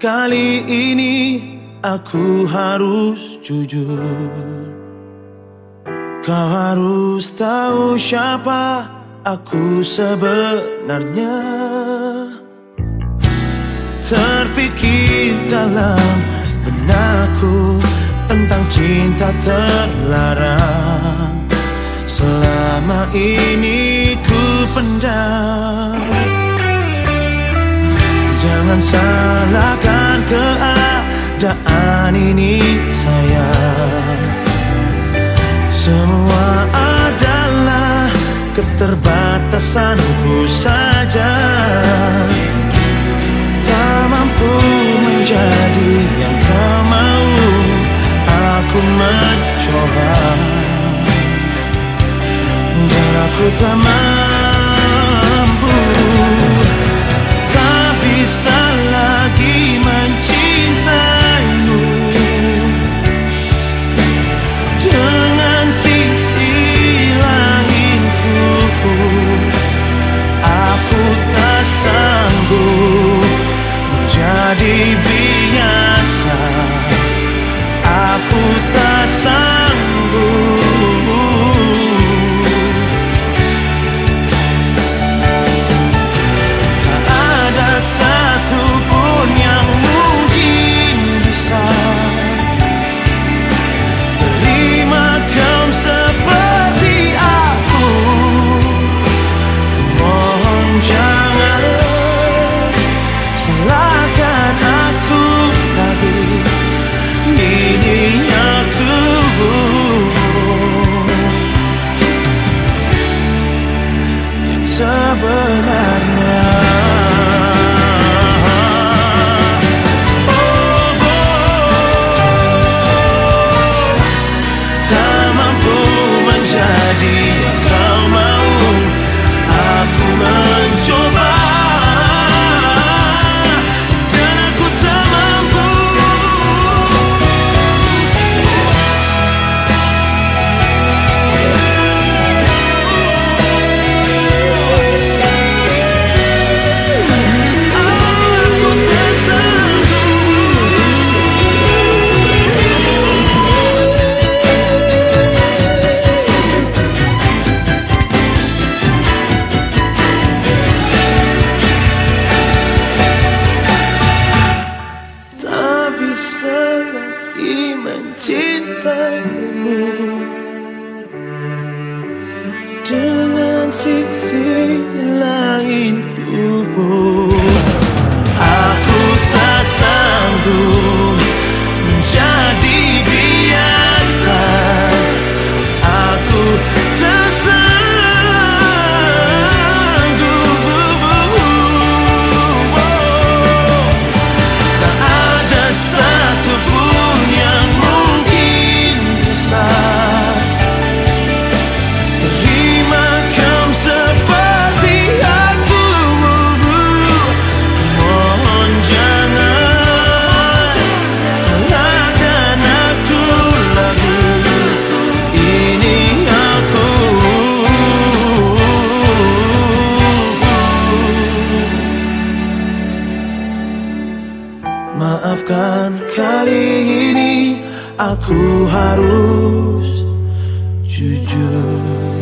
Kali ini aku harus jujur. Kau harus tahu siapa aku sebenarnya. Terfikir dalam benakku Tentang cinta terlarang. Selama ini ku pendam Jangan salahkan keadaan ini sayang. Semua adalah keterbatasanku saja. Tak mampu menjadi yang kau mau Aku mencoba. Dan aku tak mau mencintaimu. Dengan sisi lain Maafkan kali ini aku harus jujur